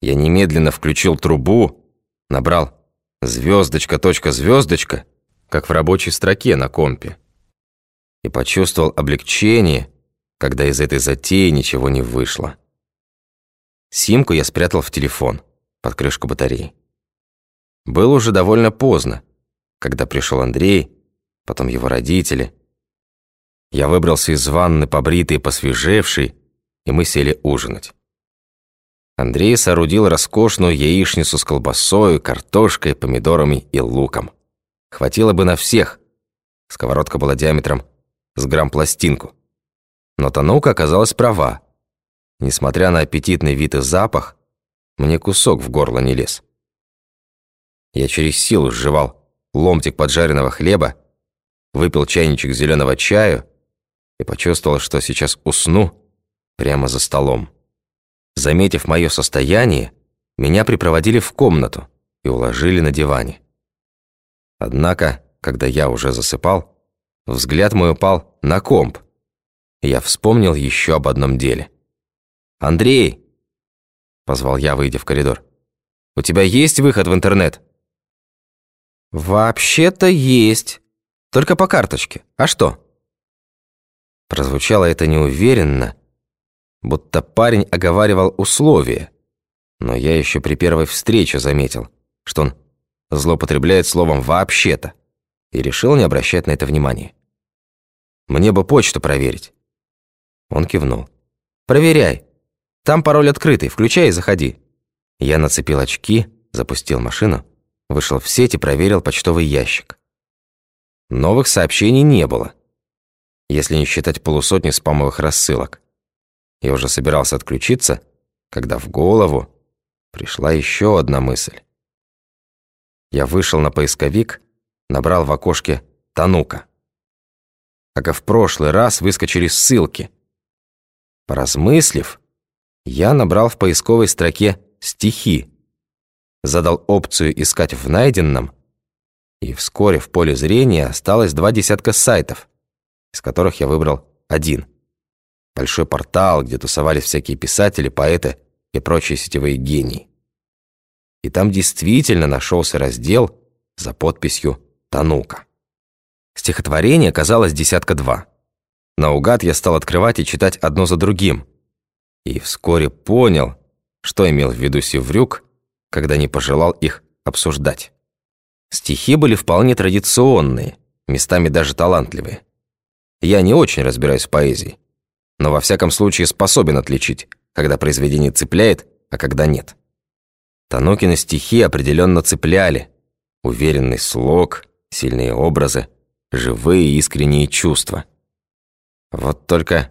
Я немедленно включил трубу, набрал звездочка, точка, звездочка, как в рабочей строке на компе. И почувствовал облегчение, когда из этой затеи ничего не вышло. Симку я спрятал в телефон, под крышку батареи. Было уже довольно поздно, когда пришел Андрей, потом его родители. Я выбрался из ванны, побритый и посвежевший, и мы сели ужинать. Андрей соорудил роскошную яичницу с колбасой, картошкой, помидорами и луком. Хватило бы на всех. Сковородка была диаметром с грамм пластинку. Но Танука оказалась права. Несмотря на аппетитный вид и запах, мне кусок в горло не лез. Я через силу сживал ломтик поджаренного хлеба, выпил чайничек зеленого чаю и почувствовал, что сейчас усну прямо за столом. Заметив мое состояние, меня припроводили в комнату и уложили на диване. Однако, когда я уже засыпал, взгляд мой упал на комп, я вспомнил еще об одном деле. «Андрей!» – позвал я, выйдя в коридор. «У тебя есть выход в интернет?» «Вообще-то есть. Только по карточке. А что?» Прозвучало это неуверенно, будто парень оговаривал условия. Но я еще при первой встрече заметил, что он злоупотребляет словом «вообще-то» и решил не обращать на это внимания. «Мне бы почту проверить». Он кивнул. «Проверяй. Там пароль открытый, включай и заходи». Я нацепил очки, запустил машину, вышел в сеть и проверил почтовый ящик. Новых сообщений не было, если не считать полусотни спамовых рассылок. Я уже собирался отключиться, когда в голову пришла еще одна мысль. Я вышел на поисковик, набрал в окошке «Танука». Как и в прошлый раз, выскочили ссылки. Поразмыслив, я набрал в поисковой строке «Стихи», задал опцию «Искать в найденном», и вскоре в поле зрения осталось два десятка сайтов, из которых я выбрал один – большой портал, где тусовались всякие писатели, поэты и прочие сетевые гении. И там действительно нашелся раздел за подписью «Танука». Стихотворение казалось десятка два. Наугад я стал открывать и читать одно за другим. И вскоре понял, что имел в виду Севрюк, когда не пожелал их обсуждать. Стихи были вполне традиционные, местами даже талантливые. Я не очень разбираюсь в поэзии, но во всяком случае способен отличить, когда произведение цепляет, а когда нет. Танукины стихи определенно цепляли. Уверенный слог, сильные образы, живые искренние чувства. Вот только